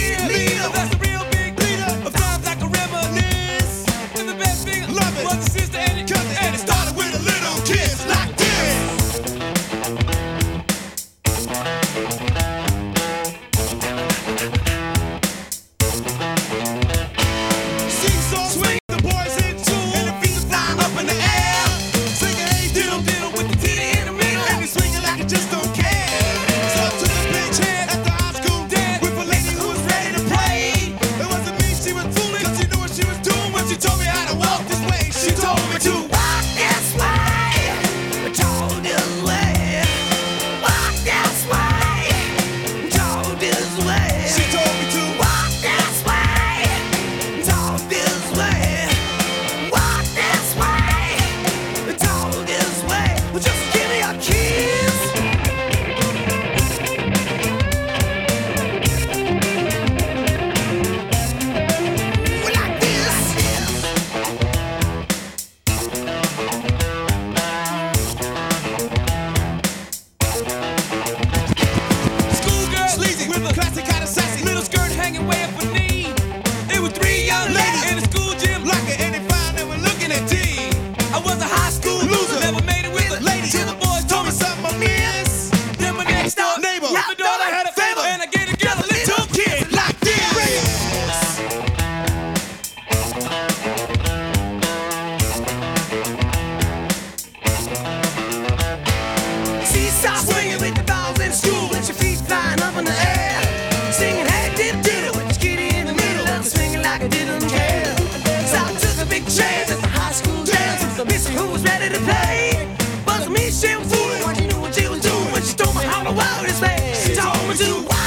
leader, leader. She bitch who was ready to play. But me, she was fooling when she knew what she was doing. When she told me how the world is made, she told me to.